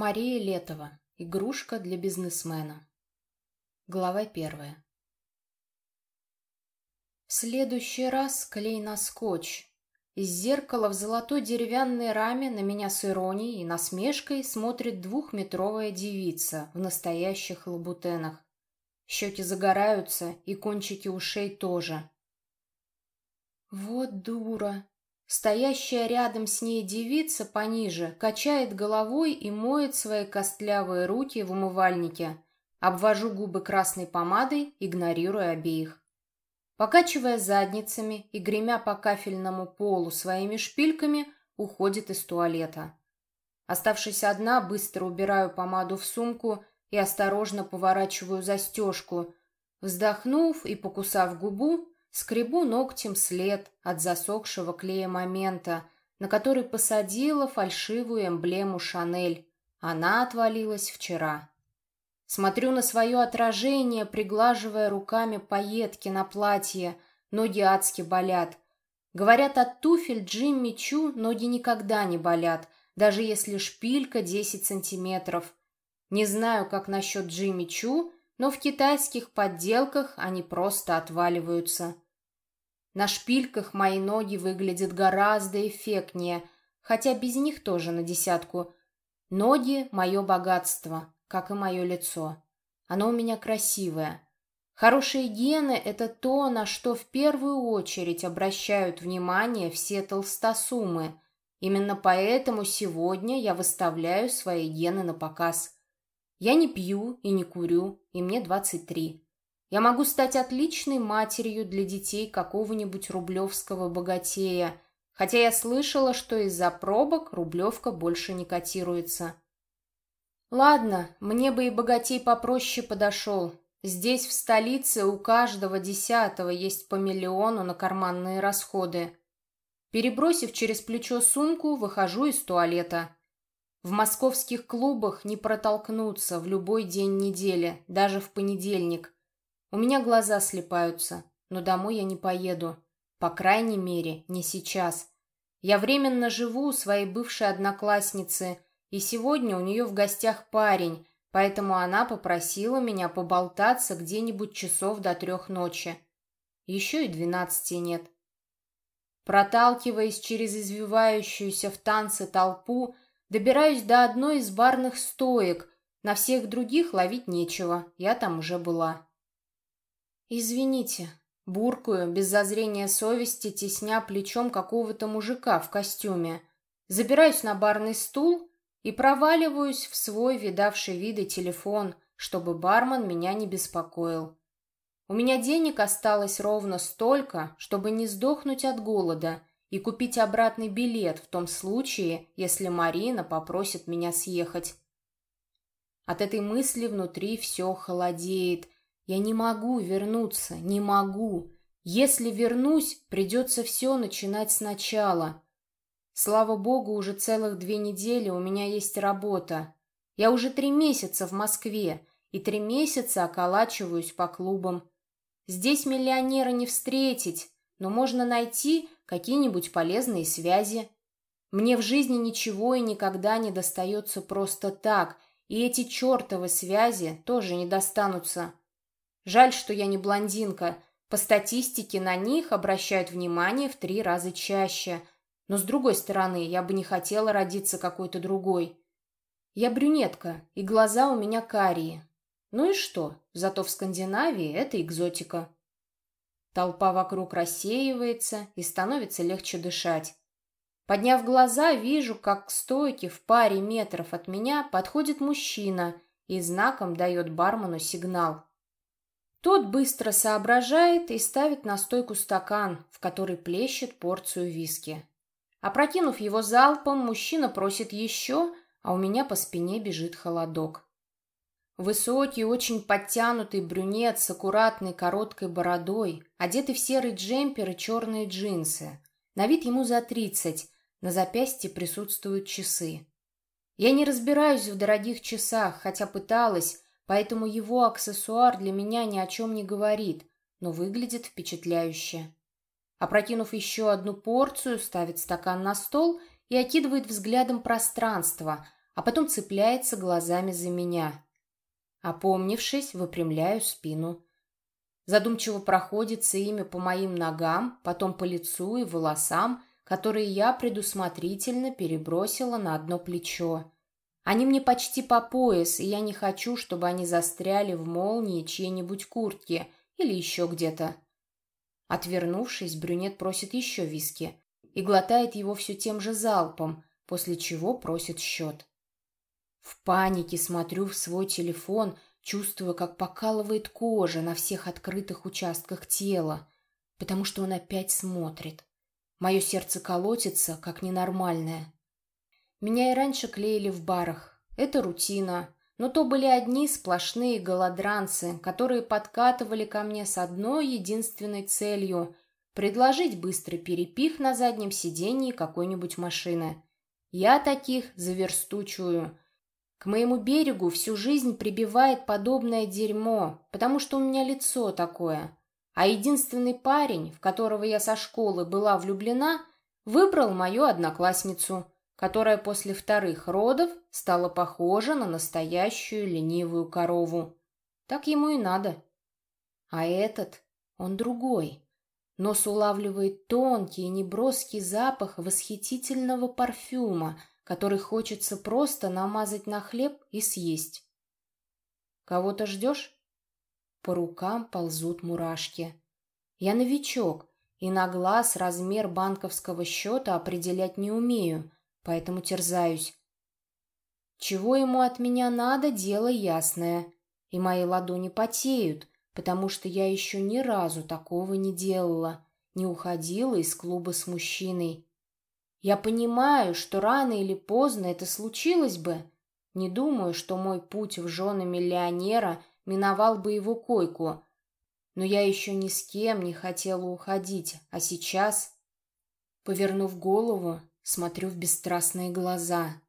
Мария Летова. Игрушка для бизнесмена. Глава первая. В следующий раз клей на скотч. Из зеркала в золотой деревянной раме на меня с иронией и насмешкой смотрит двухметровая девица в настоящих лабутенах. Щеки загораются, и кончики ушей тоже. Вот дура. Стоящая рядом с ней девица пониже качает головой и моет свои костлявые руки в умывальнике. Обвожу губы красной помадой, игнорируя обеих. Покачивая задницами и гремя по кафельному полу своими шпильками, уходит из туалета. Оставшись одна, быстро убираю помаду в сумку и осторожно поворачиваю застежку. Вздохнув и покусав губу, Скребу ногтем след от засохшего клея момента, на который посадила фальшивую эмблему «Шанель». Она отвалилась вчера. Смотрю на свое отражение, приглаживая руками пайетки на платье. Ноги адски болят. Говорят, от туфель Джимми Чу ноги никогда не болят, даже если шпилька 10 сантиметров. Не знаю, как насчет Джимми Чу, но в китайских подделках они просто отваливаются. На шпильках мои ноги выглядят гораздо эффектнее, хотя без них тоже на десятку. Ноги — мое богатство, как и мое лицо. Оно у меня красивое. Хорошие гены — это то, на что в первую очередь обращают внимание все толстосумы. Именно поэтому сегодня я выставляю свои гены на показ. Я не пью и не курю, и мне 23. Я могу стать отличной матерью для детей какого-нибудь рублевского богатея, хотя я слышала, что из-за пробок рублевка больше не котируется. Ладно, мне бы и богатей попроще подошел. Здесь, в столице, у каждого десятого есть по миллиону на карманные расходы. Перебросив через плечо сумку, выхожу из туалета. В московских клубах не протолкнуться в любой день недели, даже в понедельник. У меня глаза слепаются, но домой я не поеду. По крайней мере, не сейчас. Я временно живу у своей бывшей одноклассницы, и сегодня у нее в гостях парень, поэтому она попросила меня поболтаться где-нибудь часов до трех ночи. Еще и двенадцати нет. Проталкиваясь через извивающуюся в танце толпу, Добираюсь до одной из барных стоек. На всех других ловить нечего. Я там уже была. Извините. Буркую, без зазрения совести, тесня плечом какого-то мужика в костюме. Забираюсь на барный стул и проваливаюсь в свой видавший виды телефон, чтобы бармен меня не беспокоил. У меня денег осталось ровно столько, чтобы не сдохнуть от голода, и купить обратный билет в том случае, если Марина попросит меня съехать. От этой мысли внутри все холодеет. Я не могу вернуться, не могу. Если вернусь, придется все начинать сначала. Слава богу, уже целых две недели у меня есть работа. Я уже три месяца в Москве и три месяца околачиваюсь по клубам. Здесь миллионера не встретить, но можно найти какие-нибудь полезные связи. Мне в жизни ничего и никогда не достается просто так, и эти чертовы связи тоже не достанутся. Жаль, что я не блондинка. По статистике на них обращают внимание в три раза чаще. Но с другой стороны, я бы не хотела родиться какой-то другой. Я брюнетка, и глаза у меня карие. Ну и что? Зато в Скандинавии это экзотика. Толпа вокруг рассеивается и становится легче дышать. Подняв глаза, вижу, как к стойке в паре метров от меня подходит мужчина и знаком дает бармену сигнал. Тот быстро соображает и ставит на стойку стакан, в который плещет порцию виски. Опрокинув его залпом, мужчина просит еще, а у меня по спине бежит холодок. Высокий, очень подтянутый брюнет с аккуратной короткой бородой, одетый в серый джемпер и черные джинсы. На вид ему за тридцать, на запястье присутствуют часы. Я не разбираюсь в дорогих часах, хотя пыталась, поэтому его аксессуар для меня ни о чем не говорит, но выглядит впечатляюще. Опрокинув еще одну порцию, ставит стакан на стол и окидывает взглядом пространство – а потом цепляется глазами за меня. Опомнившись, выпрямляю спину. Задумчиво проходится ими по моим ногам, потом по лицу и волосам, которые я предусмотрительно перебросила на одно плечо. Они мне почти по пояс, и я не хочу, чтобы они застряли в молнии чьей-нибудь куртки или еще где-то. Отвернувшись, брюнет просит еще виски и глотает его все тем же залпом, после чего просит счет. В панике смотрю в свой телефон, чувствуя, как покалывает кожа на всех открытых участках тела, потому что он опять смотрит. Мое сердце колотится, как ненормальное. Меня и раньше клеили в барах. Это рутина. Но то были одни сплошные голодранцы, которые подкатывали ко мне с одной единственной целью – предложить быстрый перепих на заднем сидении какой-нибудь машины. Я таких заверстучую. К моему берегу всю жизнь прибивает подобное дерьмо, потому что у меня лицо такое. А единственный парень, в которого я со школы была влюблена, выбрал мою одноклассницу – которая после вторых родов стала похожа на настоящую ленивую корову. Так ему и надо. А этот, он другой. Нос улавливает тонкий и неброский запах восхитительного парфюма, который хочется просто намазать на хлеб и съесть. Кого-то ждешь? По рукам ползут мурашки. Я новичок, и на глаз размер банковского счета определять не умею, поэтому терзаюсь. Чего ему от меня надо, дело ясное. И мои ладони потеют, потому что я еще ни разу такого не делала, не уходила из клуба с мужчиной. Я понимаю, что рано или поздно это случилось бы. Не думаю, что мой путь в жены миллионера миновал бы его койку. Но я еще ни с кем не хотела уходить, а сейчас... Повернув голову, Смотрю в бесстрастные глаза.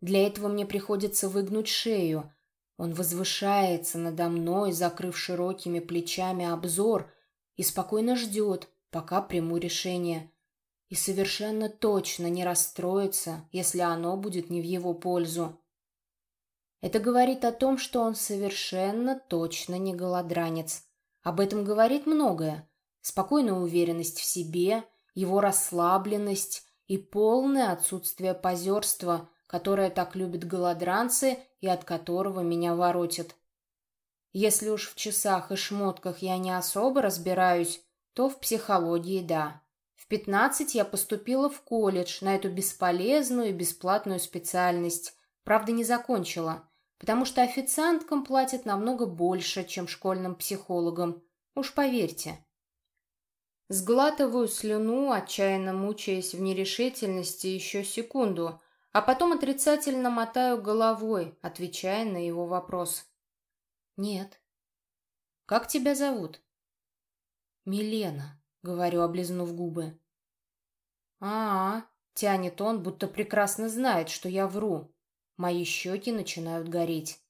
Для этого мне приходится выгнуть шею. Он возвышается надо мной, закрыв широкими плечами обзор, и спокойно ждет, пока приму решение. И совершенно точно не расстроится, если оно будет не в его пользу. Это говорит о том, что он совершенно точно не голодранец. Об этом говорит многое. Спокойная уверенность в себе, его расслабленность, и полное отсутствие позерства, которое так любят голодранцы и от которого меня воротит. Если уж в часах и шмотках я не особо разбираюсь, то в психологии да. В пятнадцать я поступила в колледж на эту бесполезную и бесплатную специальность. Правда, не закончила, потому что официанткам платят намного больше, чем школьным психологам. Уж поверьте. Сглатываю слюну, отчаянно мучаясь в нерешительности еще секунду, а потом отрицательно мотаю головой, отвечая на его вопрос. «Нет». «Как тебя зовут?» «Милена», — говорю, облизнув губы. «А-а», — тянет он, будто прекрасно знает, что я вру. Мои щеки начинают гореть.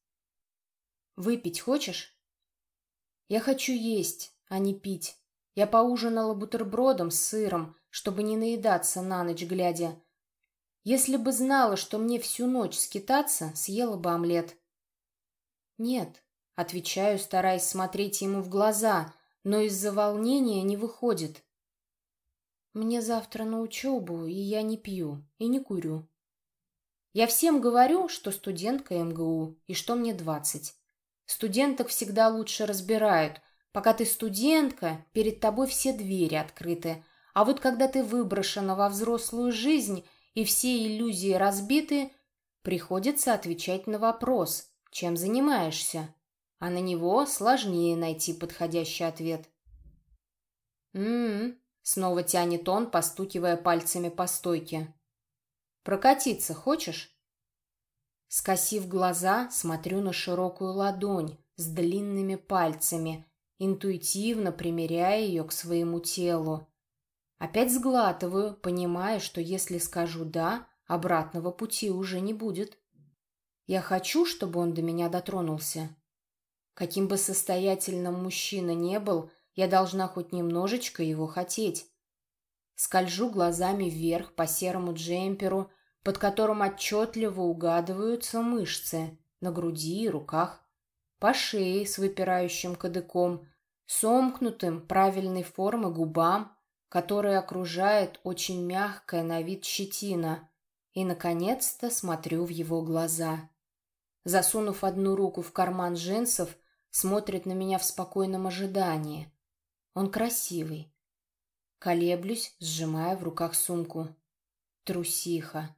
«Выпить хочешь?» «Я хочу есть, а не пить». Я поужинала бутербродом с сыром, чтобы не наедаться на ночь глядя. Если бы знала, что мне всю ночь скитаться, съела бы омлет. Нет, отвечаю, стараясь смотреть ему в глаза, но из-за волнения не выходит. Мне завтра на учебу, и я не пью, и не курю. Я всем говорю, что студентка МГУ, и что мне двадцать. Студенток всегда лучше разбирают, Пока ты студентка, перед тобой все двери открыты. А вот когда ты выброшена во взрослую жизнь и все иллюзии разбиты, приходится отвечать на вопрос, чем занимаешься. А на него сложнее найти подходящий ответ. «М-м-м», снова тянет он, постукивая пальцами по стойке. «Прокатиться хочешь?» Скосив глаза, смотрю на широкую ладонь с длинными пальцами, интуитивно примеряя ее к своему телу. Опять сглатываю, понимая, что если скажу «да», обратного пути уже не будет. Я хочу, чтобы он до меня дотронулся. Каким бы состоятельным мужчина не был, я должна хоть немножечко его хотеть. Скольжу глазами вверх по серому джемперу, под которым отчетливо угадываются мышцы на груди и руках, по шее с выпирающим кадыком, сомкнутым правильной формы губам, которые окружает очень мягкая на вид щетина, и, наконец-то, смотрю в его глаза. Засунув одну руку в карман джинсов, смотрит на меня в спокойном ожидании. Он красивый. Колеблюсь, сжимая в руках сумку. Трусиха.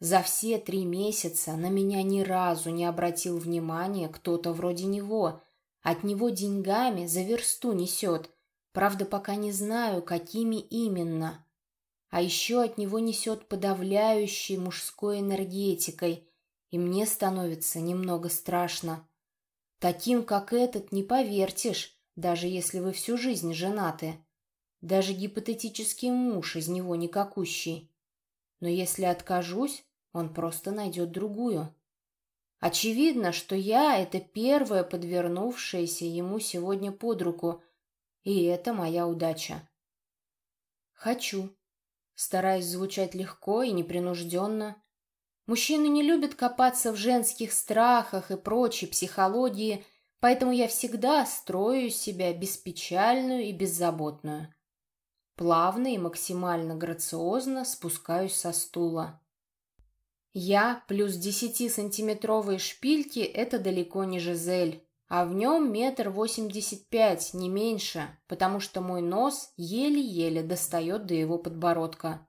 За все три месяца на меня ни разу не обратил внимания кто-то вроде него. От него деньгами за версту несет. Правда, пока не знаю, какими именно. А еще от него несет подавляющей мужской энергетикой, и мне становится немного страшно. Таким, как этот, не повертишь, даже если вы всю жизнь женаты. Даже гипотетический муж из него никакущий. Но если откажусь, он просто найдет другую. Очевидно, что я — это первая подвернувшаяся ему сегодня под руку, и это моя удача. Хочу. Стараюсь звучать легко и непринужденно. Мужчины не любят копаться в женских страхах и прочей психологии, поэтому я всегда строю себя беспечальную и беззаботную. Плавно и максимально грациозно спускаюсь со стула. Я плюс десятисантиметровые шпильки — это далеко не Жизель, а в нем метр восемьдесят пять, не меньше, потому что мой нос еле-еле достает до его подбородка.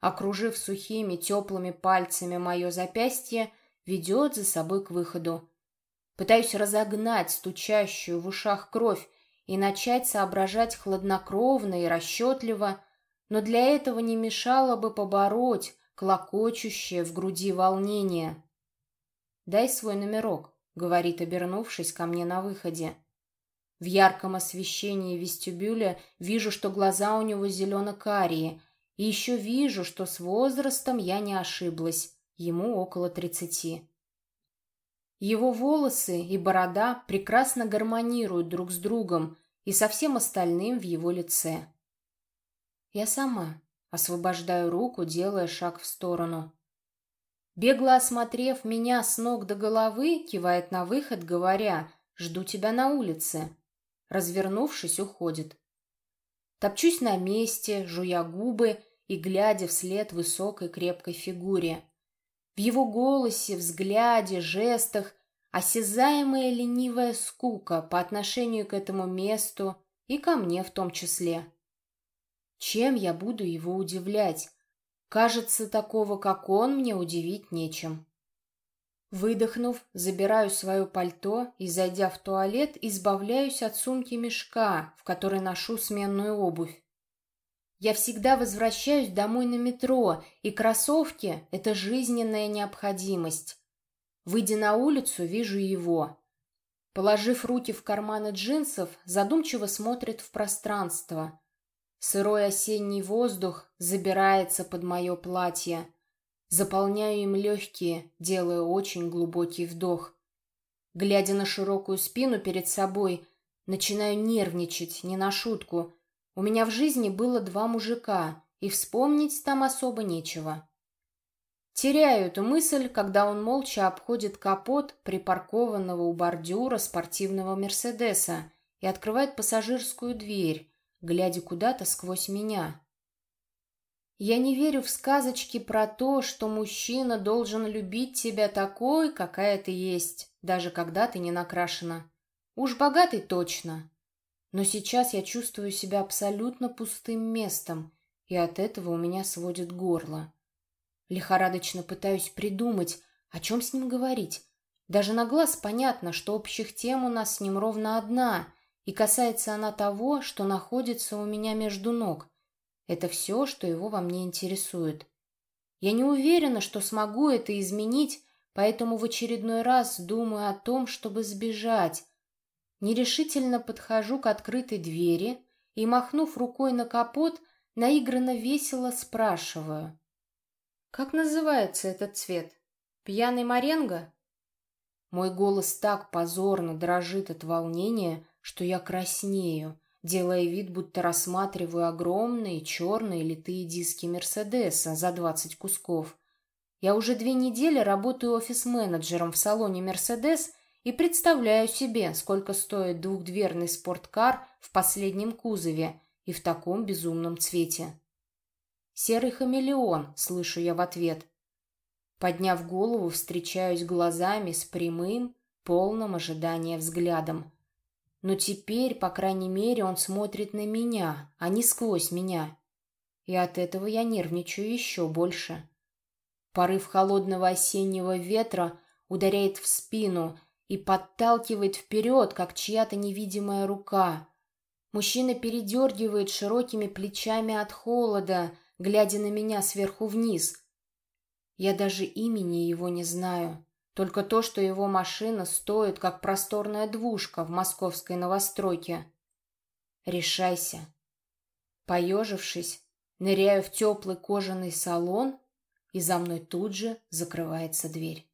Окружив сухими теплыми пальцами мое запястье, ведет за собой к выходу. Пытаюсь разогнать стучащую в ушах кровь и начать соображать хладнокровно и расчетливо, но для этого не мешало бы побороть клокочущее в груди волнение. «Дай свой номерок», — говорит, обернувшись ко мне на выходе. В ярком освещении вестибюля вижу, что глаза у него зелено-карие, и еще вижу, что с возрастом я не ошиблась, ему около тридцати. Его волосы и борода прекрасно гармонируют друг с другом и со всем остальным в его лице. Я сама, Освобождаю руку, делая шаг в сторону. Бегло осмотрев меня с ног до головы, кивает на выход, говоря «Жду тебя на улице». Развернувшись, уходит. Топчусь на месте, жуя губы и глядя вслед высокой крепкой фигуре. В его голосе, взгляде, жестах осязаемая ленивая скука по отношению к этому месту и ко мне в том числе. Чем я буду его удивлять? Кажется, такого, как он, мне удивить нечем. Выдохнув, забираю свое пальто и, зайдя в туалет, избавляюсь от сумки мешка, в которой ношу сменную обувь. Я всегда возвращаюсь домой на метро, и кроссовки — это жизненная необходимость. Выйдя на улицу, вижу его. Положив руки в карманы джинсов, задумчиво смотрит в пространство. Сырой осенний воздух забирается под мое платье. Заполняю им легкие, делая очень глубокий вдох. Глядя на широкую спину перед собой, начинаю нервничать, не на шутку. У меня в жизни было два мужика, и вспомнить там особо нечего. Теряю эту мысль, когда он молча обходит капот припаркованного у бордюра спортивного «Мерседеса» и открывает пассажирскую дверь, глядя куда-то сквозь меня. Я не верю в сказочки про то, что мужчина должен любить тебя такой, какая ты есть, даже когда ты не накрашена. Уж богатый точно. Но сейчас я чувствую себя абсолютно пустым местом, и от этого у меня сводит горло. Лихорадочно пытаюсь придумать, о чем с ним говорить. Даже на глаз понятно, что общих тем у нас с ним ровно одна — и касается она того, что находится у меня между ног. Это все, что его во мне интересует. Я не уверена, что смогу это изменить, поэтому в очередной раз думаю о том, чтобы сбежать. Нерешительно подхожу к открытой двери и, махнув рукой на капот, наигранно весело спрашиваю. «Как называется этот цвет? Пьяный моренго?» Мой голос так позорно дрожит от волнения, что я краснею, делая вид, будто рассматриваю огромные черные литые диски Мерседеса за двадцать кусков, Я уже две недели работаю офис-менеджером в салоне «Мерседес» и представляю себе, сколько стоит двухдверный спорткар в последнем кузове и в таком безумном цвете. «Серый хамелеон», — слышу я в ответ. Подняв голову, встречаюсь глазами с прямым, полным ожидания взглядом. Но теперь, по крайней мере, он смотрит на меня, а не сквозь меня. И от этого я нервничаю еще больше. Порыв холодного осеннего ветра ударяет в спину и подталкивает вперед, как чья-то невидимая рука. Мужчина передергивает широкими плечами от холода, глядя на меня сверху вниз. Я даже имени его не знаю, только то, что его машина стоит, как просторная двушка в московской новостройке. Решайся. Поежившись, ныряю в теплый кожаный салон и за мной тут же закрывается дверь.